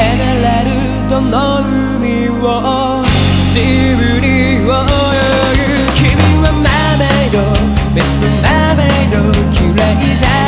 エメラルドの海を自由に泳ぐ君はマーメイドメスマーメイド嫌いだ。